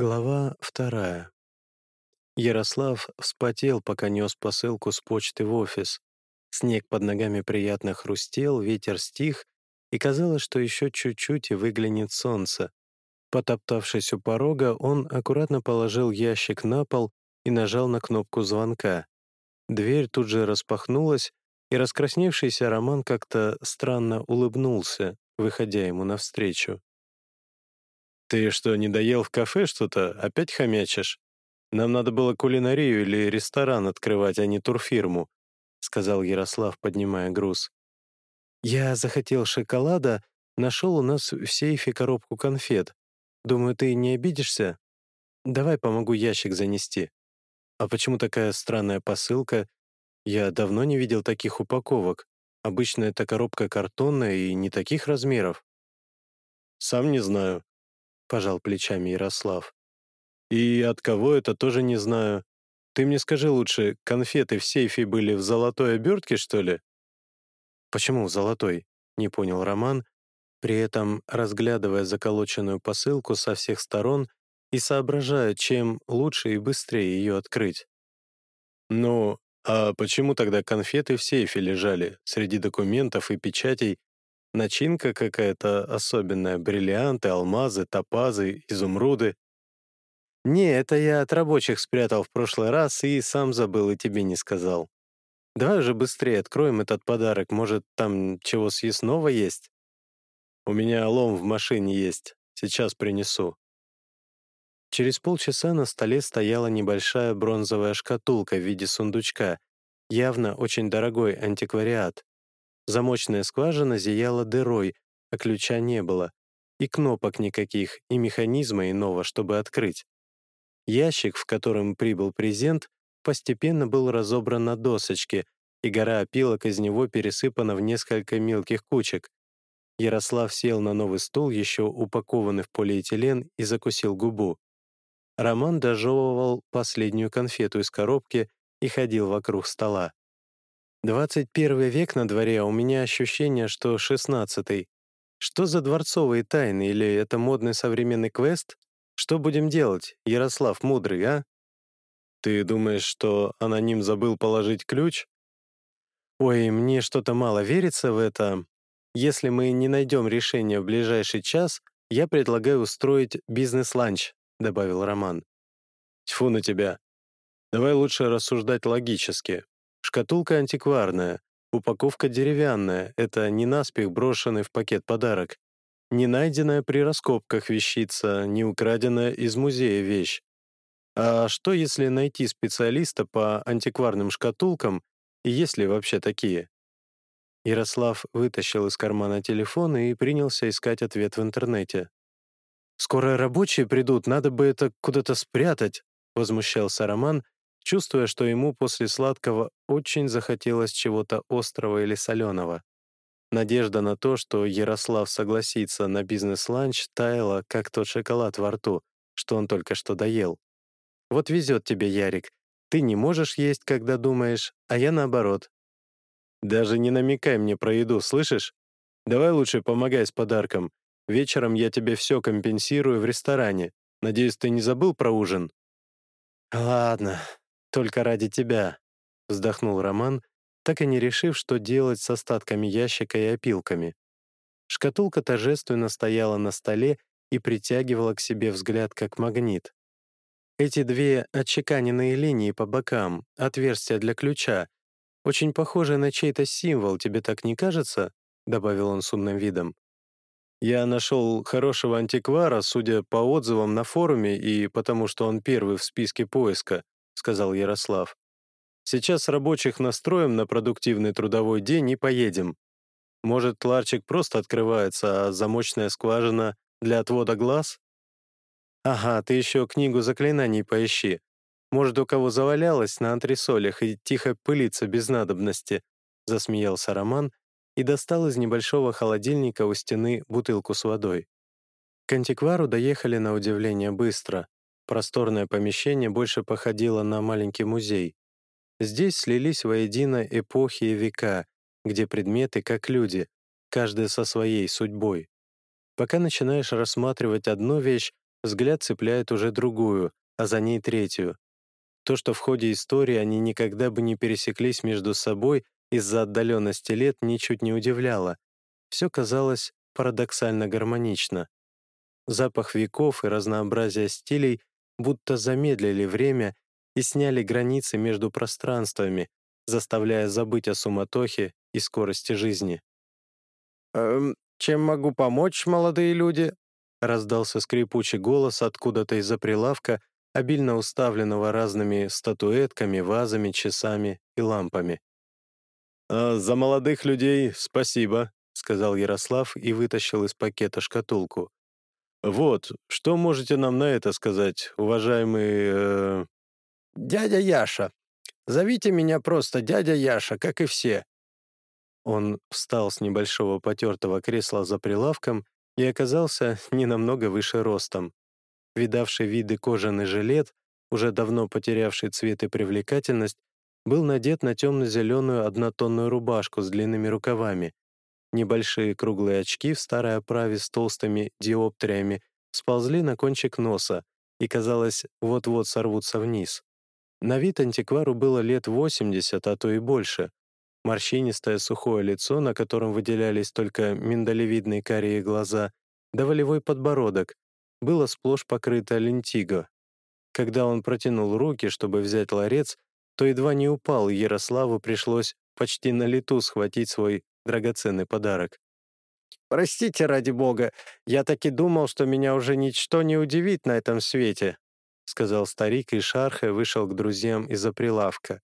Глава вторая. Ярослав вспотел, пока нес посылку с почты в офис. Снег под ногами приятно хрустел, ветер стих, и казалось, что еще чуть-чуть и выглянет солнце. Потоптавшись у порога, он аккуратно положил ящик на пол и нажал на кнопку звонка. Дверь тут же распахнулась, и раскрасневшийся Роман как-то странно улыбнулся, выходя ему навстречу. «Ты что, не доел в кафе что-то? Опять хомячишь? Нам надо было кулинарию или ресторан открывать, а не турфирму», сказал Ярослав, поднимая груз. «Я захотел шоколада, нашел у нас в сейфе коробку конфет. Думаю, ты не обидишься? Давай помогу ящик занести. А почему такая странная посылка? Я давно не видел таких упаковок. Обычно эта коробка картонная и не таких размеров». «Сам не знаю», пожал плечами Ярослав. «И от кого это тоже не знаю. Ты мне скажи лучше, конфеты в сейфе были в золотой обертке, что ли?» «Почему в золотой?» — не понял Роман, при этом разглядывая заколоченную посылку со всех сторон и соображая, чем лучше и быстрее ее открыть. «Ну, а почему тогда конфеты в сейфе лежали, среди документов и печатей, Начинка какая-то особенная, бриллианты, алмазы, топазы, изумруды. Не, это я от рабочих спрятал в прошлый раз и сам забыл и тебе не сказал. Давай уже быстрее откроем этот подарок, может, там чего съестного есть? У меня лом в машине есть, сейчас принесу. Через полчаса на столе стояла небольшая бронзовая шкатулка в виде сундучка, явно очень дорогой антиквариат. Замочная скважина зияла дырой, а ключа не было. И кнопок никаких, и механизма иного, чтобы открыть. Ящик, в котором прибыл презент, постепенно был разобран на досочке, и гора опилок из него пересыпана в несколько мелких кучек. Ярослав сел на новый стул, еще упакованный в полиэтилен, и закусил губу. Роман дожевывал последнюю конфету из коробки и ходил вокруг стола. 21 век на дворе, а у меня ощущение, что 16-й. Что за дворцовые тайны, или это модный современный квест? Что будем делать, Ярослав Мудрый, а? Ты думаешь, что аноним забыл положить ключ? Ой, мне что-то мало верится в это. Если мы не найдем решения в ближайший час, я предлагаю устроить бизнес-ланч, добавил Роман. Тьфу на тебя. Давай лучше рассуждать логически. Шкатулка антикварная, упаковка деревянная, это не наспех брошенный в пакет подарок, не найденная при раскопках вещица, не украденная из музея вещь. А что, если найти специалиста по антикварным шкатулкам, и есть ли вообще такие? Ярослав вытащил из кармана телефон и принялся искать ответ в интернете. «Скоро рабочие придут, надо бы это куда-то спрятать», — возмущался Роман, чувствуя, что ему после сладкого очень захотелось чего-то острого или соленого. Надежда на то, что Ярослав согласится на бизнес-ланч, таяла, как тот шоколад во рту, что он только что доел. «Вот везет тебе, Ярик. Ты не можешь есть, когда думаешь, а я наоборот». «Даже не намекай мне про еду, слышишь? Давай лучше помогай с подарком. Вечером я тебе все компенсирую в ресторане. Надеюсь, ты не забыл про ужин?» «Ладно, «Только ради тебя», — вздохнул Роман, так и не решив, что делать с остатками ящика и опилками. Шкатулка торжественно стояла на столе и притягивала к себе взгляд как магнит. Эти две отчеканенные линии по бокам, отверстия для ключа, очень похожи на чей-то символ, тебе так не кажется?» — добавил он с умным видом. «Я нашел хорошего антиквара, судя по отзывам на форуме и потому, что он первый в списке поиска», сказал Ярослав. «Сейчас рабочих настроим на продуктивный трудовой день и поедем. Может, ларчик просто открывается, а замочная скважина для отвода глаз?» «Ага, ты еще книгу заклинаний поищи. Может, у кого завалялась на антресолях и тихо пылиться без надобности», засмеялся Роман и достал из небольшого холодильника у стены бутылку с водой. К антиквару доехали на удивление быстро. Просторное помещение больше походило на маленький музей. Здесь слились воедино эпохи и века, где предметы как люди, каждый со своей судьбой. Пока начинаешь рассматривать одну вещь, взгляд цепляет уже другую, а за ней третью. То, что в ходе истории они никогда бы не пересеклись между собой из-за отдаленности лет, ничуть не удивляло. Все казалось парадоксально гармонично. Запах веков и разнообразие стилей будто замедлили время и сняли границы между пространствами, заставляя забыть о суматохе и скорости жизни. «Эм, чем могу помочь, молодые люди?» раздался скрипучий голос откуда-то из-за прилавка, обильно уставленного разными статуэтками, вазами, часами и лампами. «А «За молодых людей спасибо», — сказал Ярослав и вытащил из пакета шкатулку. «Вот, что можете нам на это сказать, уважаемый...» э... «Дядя Яша. Зовите меня просто дядя Яша, как и все». Он встал с небольшого потертого кресла за прилавком и оказался не намного выше ростом. Видавший виды кожаный жилет, уже давно потерявший цвет и привлекательность, был надет на темно-зеленую однотонную рубашку с длинными рукавами. Небольшие круглые очки в старой оправе с толстыми диоптриями сползли на кончик носа и, казалось, вот-вот сорвутся вниз. На вид антиквару было лет 80, а то и больше. Морщинистое сухое лицо, на котором выделялись только миндалевидные карие глаза, да волевой подбородок, было сплошь покрыто лентиго. Когда он протянул руки, чтобы взять ларец, то едва не упал, и Ярославу пришлось почти на лету схватить свой драгоценный подарок. «Простите, ради бога, я так и думал, что меня уже ничто не удивит на этом свете», сказал старик, и шархая вышел к друзьям из-за прилавка.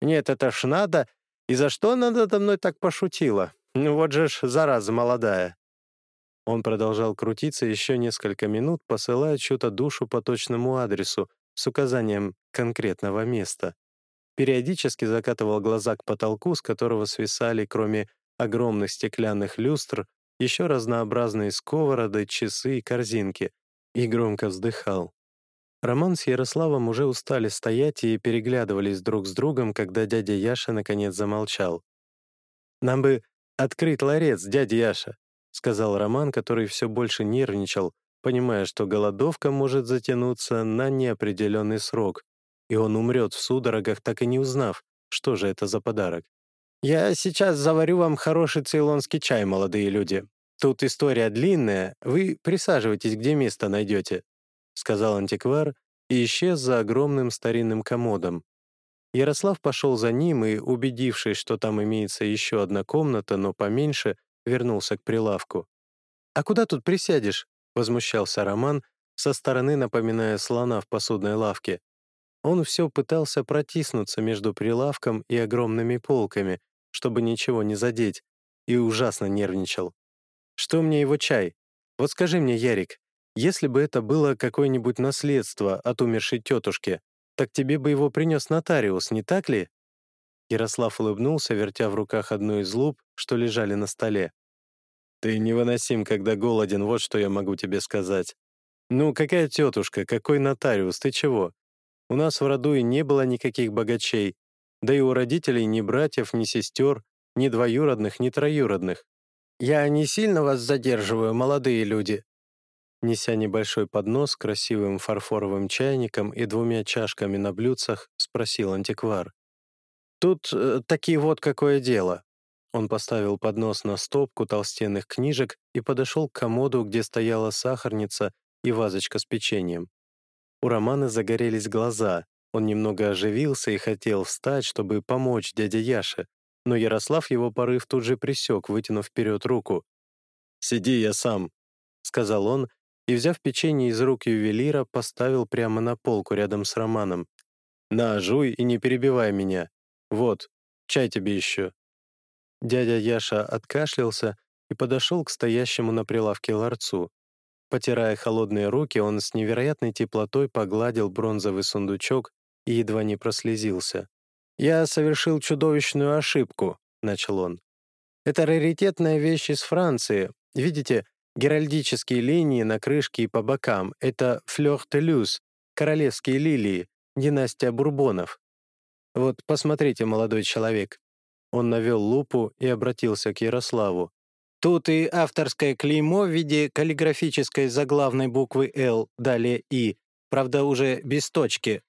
«Нет, это ж надо и за что она надо мной так пошутила? Ну вот же ж, зараза молодая». Он продолжал крутиться еще несколько минут, посылая чью-то душу по точному адресу с указанием конкретного места. Периодически закатывал глаза к потолку, с которого свисали, кроме огромных стеклянных люстр, еще разнообразные сковороды, часы и корзинки, и громко вздыхал. Роман с Ярославом уже устали стоять и переглядывались друг с другом, когда дядя Яша наконец замолчал. «Нам бы открыть ларец, дядя Яша», — сказал Роман, который все больше нервничал, понимая, что голодовка может затянуться на неопределенный срок, и он умрет в судорогах, так и не узнав, что же это за подарок. «Я сейчас заварю вам хороший цейлонский чай, молодые люди. Тут история длинная, вы присаживайтесь, где место найдете», — сказал антиквар и исчез за огромным старинным комодом. Ярослав пошел за ним и, убедившись, что там имеется еще одна комната, но поменьше, вернулся к прилавку. «А куда тут присядешь?» — возмущался Роман, со стороны напоминая слона в посудной лавке. Он все пытался протиснуться между прилавком и огромными полками, чтобы ничего не задеть, и ужасно нервничал. «Что мне его чай? Вот скажи мне, Ярик, если бы это было какое-нибудь наследство от умершей тетушки, так тебе бы его принес нотариус, не так ли?» Ярослав улыбнулся, вертя в руках одну из луп, что лежали на столе. «Ты невыносим, когда голоден, вот что я могу тебе сказать. Ну, какая тетушка, какой нотариус, ты чего? У нас в роду и не было никаких богачей, да и у родителей ни братьев, ни сестер, ни двоюродных, ни троюродных. Я не сильно вас задерживаю, молодые люди?» Неся небольшой поднос с красивым фарфоровым чайником и двумя чашками на блюдцах, спросил антиквар. «Тут э, таки вот какое дело». Он поставил поднос на стопку толстенных книжек и подошел к комоду, где стояла сахарница и вазочка с печеньем. У Романа загорелись глаза, он немного оживился и хотел встать, чтобы помочь дяде Яше, но Ярослав его порыв тут же присек, вытянув вперед руку. «Сиди, я сам», — сказал он и, взяв печенье из рук ювелира, поставил прямо на полку рядом с Романом. «На, жуй и не перебивай меня. Вот, чай тебе еще». Дядя Яша откашлялся и подошел к стоящему на прилавке ларцу. Потирая холодные руки, он с невероятной теплотой погладил бронзовый сундучок и едва не прослезился. «Я совершил чудовищную ошибку», — начал он. «Это раритетная вещь из Франции. Видите, Геральдические линии на крышке и по бокам — это флёр-де-люз, королевские лилии, династия Бурбонов. Вот посмотрите, молодой человек. Он навел лупу и обратился к Ярославу. Тут и авторское клеймо в виде каллиграфической заглавной буквы «Л», далее «И», правда, уже без точки.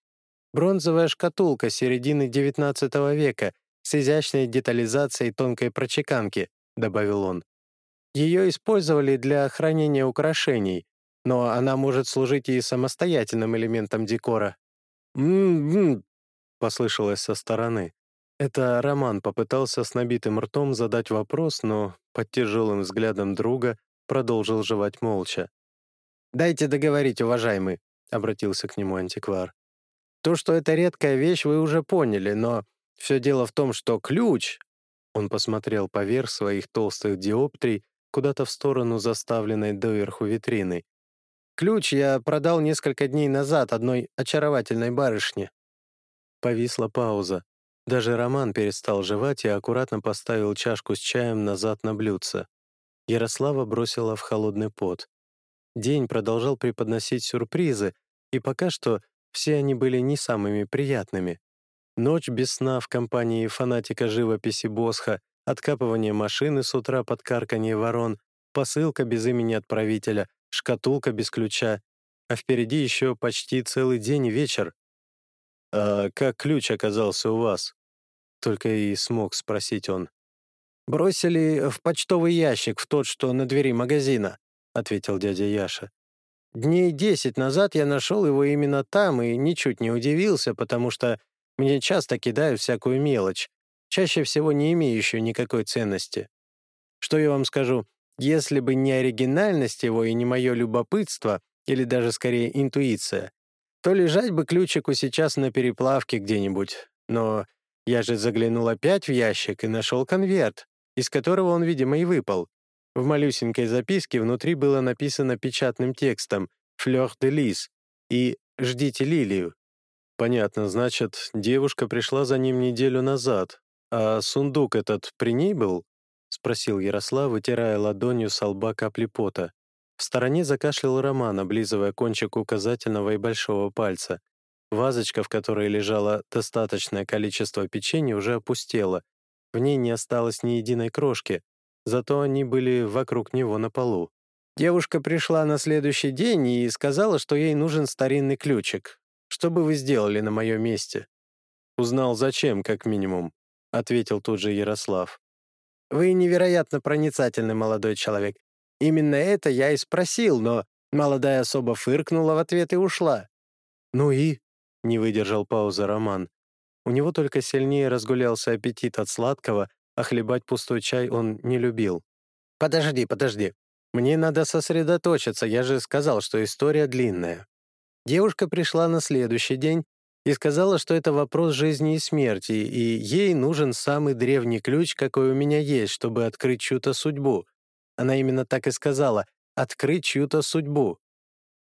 Бронзовая шкатулка середины XIX века с изящной детализацией тонкой прочеканки, добавил он. Ее использовали для хранения украшений, но она может служить и самостоятельным элементом декора. «М-м-м», послышалось со стороны. Это Роман попытался с набитым ртом задать вопрос, но под тяжелым взглядом друга продолжил жевать молча. «Дайте договорить, уважаемый», — обратился к нему антиквар. «То, что это редкая вещь, вы уже поняли, но все дело в том, что ключ...» Он посмотрел поверх своих толстых диоптрий куда-то в сторону заставленной доверху витрины. «Ключ я продал несколько дней назад одной очаровательной барышне». Повисла пауза. Даже Роман перестал жевать и аккуратно поставил чашку с чаем назад на блюдце. Ярослава бросила в холодный пот. День продолжал преподносить сюрпризы, и пока что все они были не самыми приятными. Ночь без сна в компании фанатика живописи Босха, откапывание машины с утра под карканье ворон, посылка без имени отправителя, шкатулка без ключа, а впереди еще почти целый день и вечер. «А как ключ оказался у вас?» Только и смог спросить он. «Бросили в почтовый ящик, в тот, что на двери магазина», — ответил дядя Яша. «Дней десять назад я нашел его именно там и ничуть не удивился, потому что мне часто кидают всякую мелочь, чаще всего не имеющую никакой ценности. Что я вам скажу, если бы не оригинальность его и не мое любопытство, или даже скорее интуиция, то лежать бы ключику сейчас на переплавке где-нибудь. Но я же заглянул опять в ящик и нашел конверт, из которого он, видимо, и выпал. В малюсенькой записке внутри было написано печатным текстом «Флёр де лис» и «Ждите лилию». Понятно, значит, девушка пришла за ним неделю назад. А сундук этот при ней был? Спросил Ярослав, вытирая ладонью с лба капли пота. В стороне закашлял Роман, облизывая кончик указательного и большого пальца. Вазочка, в которой лежало достаточное количество печенья, уже опустела. В ней не осталось ни единой крошки, зато они были вокруг него на полу. Девушка пришла на следующий день и сказала, что ей нужен старинный ключик. Что бы вы сделали на моем месте? Узнал, зачем, как минимум, — ответил тут же Ярослав. Вы невероятно проницательный молодой человек. Именно это я и спросил, но молодая особа фыркнула в ответ и ушла. Ну и? — не выдержал паузы Роман. У него только сильнее разгулялся аппетит от сладкого, а хлебать пустой чай он не любил. «Подожди, подожди. Мне надо сосредоточиться, я же сказал, что история длинная». Девушка пришла на следующий день и сказала, что это вопрос жизни и смерти, и ей нужен самый древний ключ, какой у меня есть, чтобы открыть чью-то судьбу. Она именно так и сказала — открыть чью-то судьбу.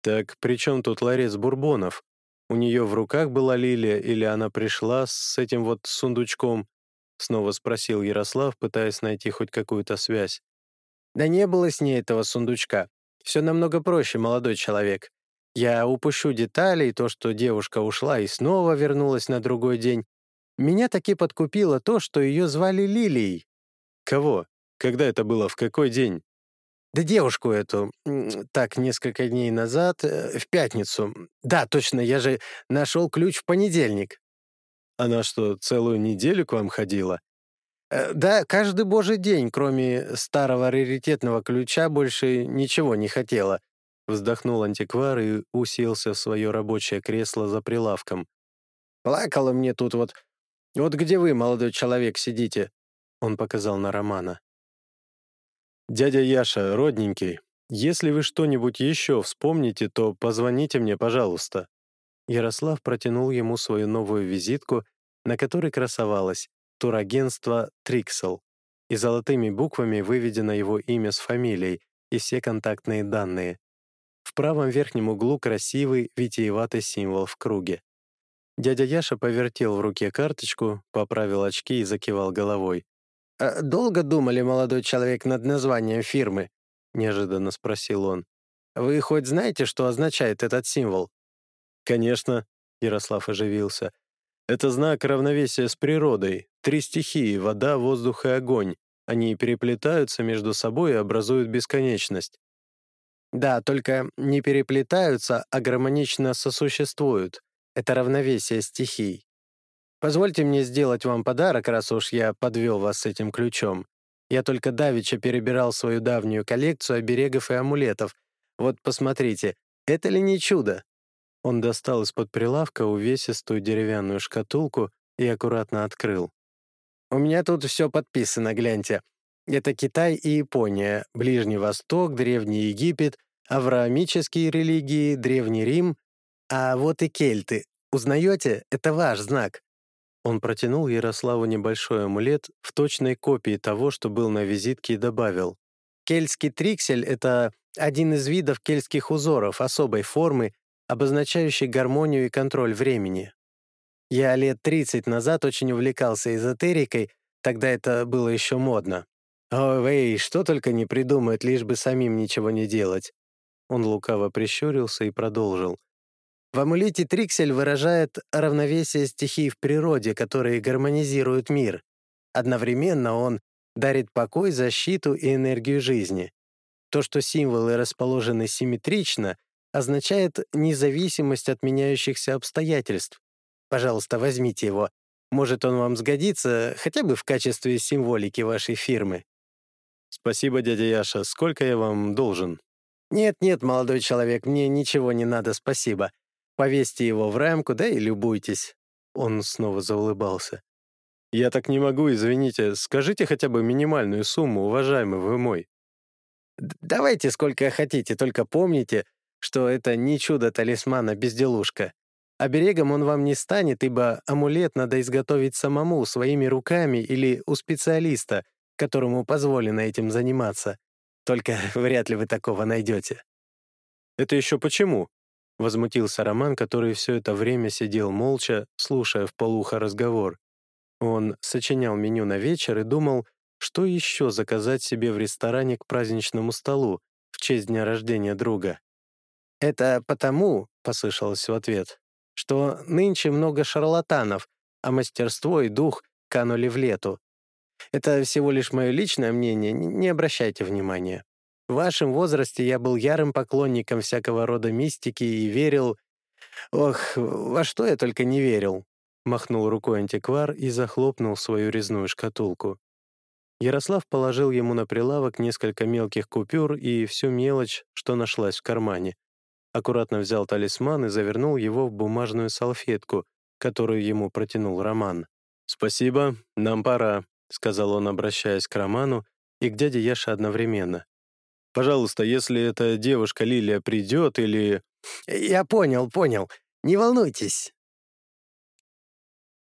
Так при чем тут ларец бурбонов? У нее в руках была лилия, или она пришла с этим вот сундучком? Снова спросил Ярослав, пытаясь найти хоть какую-то связь. Да не было с ней этого сундучка. Все намного проще, молодой человек. Я упущу детали, и то, что девушка ушла и снова вернулась на другой день. Меня таки подкупило то, что ее звали Лилией. Кого? Когда это было? В какой день? Да девушку эту, так, несколько дней назад, э, в пятницу. Да, точно, я же нашел ключ в понедельник. Она что, целую неделю к вам ходила? Э, да, каждый божий день, кроме старого раритетного ключа, больше ничего не хотела. Вздохнул антиквар и уселся в свое рабочее кресло за прилавком. «Плакала мне тут вот... Вот где вы, молодой человек, сидите?» Он показал на Романа. «Дядя Яша, родненький, если вы что-нибудь еще вспомните, то позвоните мне, пожалуйста». Ярослав протянул ему свою новую визитку, на которой красовалось турагентство «Триксел», и золотыми буквами выведено его имя с фамилией и все контактные данные. В правом верхнем углу красивый, витиеватый символ в круге. Дядя Яша повертел в руке карточку, поправил очки и закивал головой. «А «Долго думали, молодой человек, над названием фирмы?» — неожиданно спросил он. «Вы хоть знаете, что означает этот символ?» «Конечно», — Ярослав оживился. «Это знак равновесия с природой. Три стихии — вода, воздух и огонь. Они переплетаются между собой и образуют бесконечность. Да, только не переплетаются, а гармонично сосуществуют. Это равновесие стихий. Позвольте мне сделать вам подарок, раз уж я подвел вас с этим ключом. Я только давеча перебирал свою давнюю коллекцию оберегов и амулетов. Вот посмотрите, это ли не чудо? Он достал из-под прилавка увесистую деревянную шкатулку и аккуратно открыл. «У меня тут все подписано, гляньте. Это Китай и Япония, Ближний Восток, Древний Египет, авраамические религии, Древний Рим. А вот и кельты. Узнаете? Это ваш знак». Он протянул Ярославу небольшой амулет в точной копии того, что был на визитке, и добавил. «Кельтский триксель — это один из видов кельтских узоров особой формы, обозначающий гармонию и контроль времени. Я лет 30 назад очень увлекался эзотерикой, тогда это было еще модно. Ой, что только не придумают, лишь бы самим ничего не делать. Он лукаво прищурился и продолжил. В амулете Триксель выражает равновесие стихий в природе, которые гармонизируют мир. Одновременно он дарит покой, защиту и энергию жизни. То, что символы расположены симметрично, означает независимость от меняющихся обстоятельств. Пожалуйста, возьмите его. Может, он вам сгодится хотя бы в качестве символики вашей фирмы. Спасибо, дядя Яша. Сколько я вам должен? Нет-нет, молодой человек, мне ничего не надо, спасибо. Повесьте его в рамку, да и любуйтесь. Он снова заулыбался. «Я так не могу, извините. Скажите хотя бы минимальную сумму, уважаемый вы мой». «Давайте сколько хотите, только помните, что это не чудо-талисмана безделушка. Оберегом он вам не станет, ибо амулет надо изготовить самому, своими руками или у специалиста, которому позволено этим заниматься. Только вряд ли вы такого найдете». «Это еще почему?» — возмутился Роман, который все это время сидел молча, слушая в полухо разговор. Он сочинял меню на вечер и думал, что еще заказать себе в ресторане к праздничному столу в честь дня рождения друга. «Это потому, — послышалось в ответ, — что нынче много шарлатанов, а мастерство и дух канули в лету. Это всего лишь мое личное мнение, не обращайте внимания. В вашем возрасте я был ярым поклонником всякого рода мистики и верил... Ох, во что я только не верил!» Махнул рукой антиквар и захлопнул свою резную шкатулку. Ярослав положил ему на прилавок несколько мелких купюр и всю мелочь, что нашлась в кармане аккуратно взял талисман и завернул его в бумажную салфетку, которую ему протянул Роман. «Спасибо, нам пора», — сказал он, обращаясь к Роману и к дяде Яше одновременно. «Пожалуйста, если эта девушка Лилия придет или...» «Я понял, понял. Не волнуйтесь»,